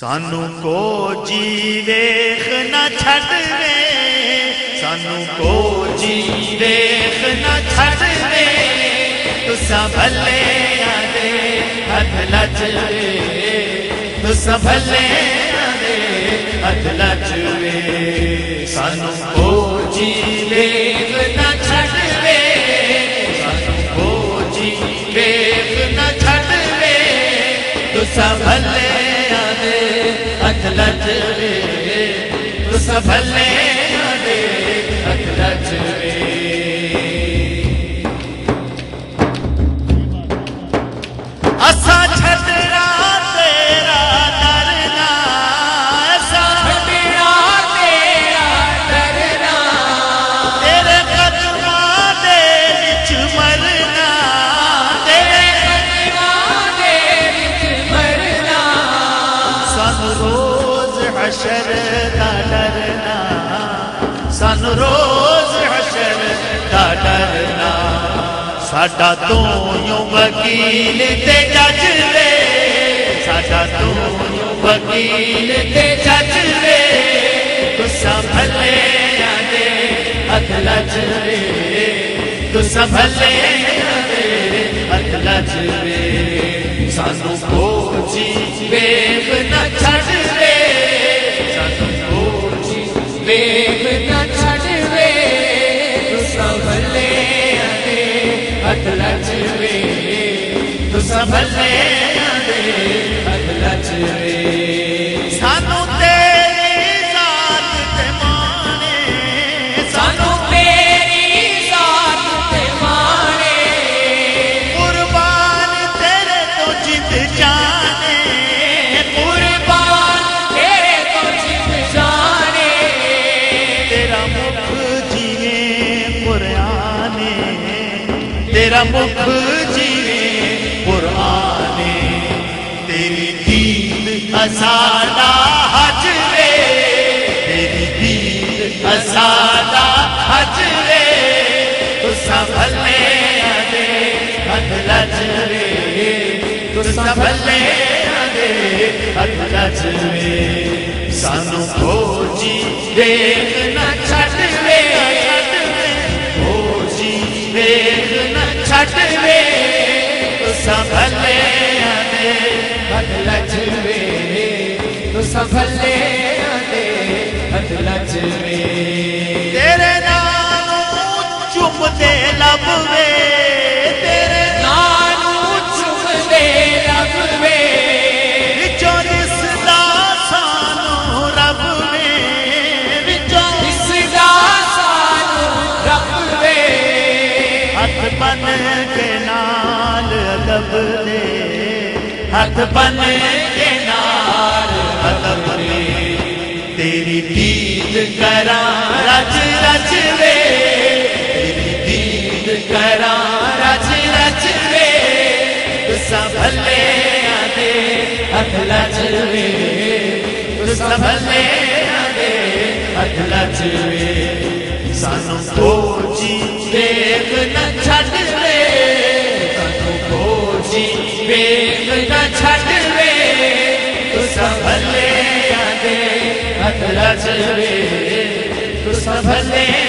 سانو کو جی ویخ نہ چھٹ دے سانو کو جی ویخ نہ چھٹ دے تسا بھلے آدے ہتھ لچ وے تسا بھلے آدے ہتھ لچ وے سانو کو جی ویخ ہتھ لچ وے تسا حشر دا ڈرنا۔ سن روز حشر دا ڈرنا۔ ساڈا تو یوں وکیل تے جج وے ساڈا تو یوں وکیل تے جج وے تسا بھلے آدے ہتھ لچ تسا بھلے آدے ہتھ لچ وے سانو کوچی ویخ نہ چھڈ ہتھ لچ وے تسا مکھ جیوے قرآن تیری دید اسادا حج وے تیری دید اسادا حج وے تسا بھلے آدے ہتھ لچ وے تسا بھلے آدے ہتھ لچ وے سانو کھوجی دیکھ نہ نہ چھٹ وے تسا بھلے آدے ہتھ لچ وے تسا بھلے آدے ہتھ لچ وے تیرے نام بن کے نال ادب دے۔ ہاتھ بن کے نال ادب دے۔ تیری دید کراں رج رج وے۔ تیری دید کراں رج رج وے۔ تسا بھلے آدے ہاتھ لچ وے۔ تسا بھلے آدے ہاتھ لچ وے۔ سانو کوچی دیکھ نہ چھٹ وے سانو کوچی دیکھ نہ چھٹ وے تو بھلے آدے ہاتھ لچ وے تسا بھلے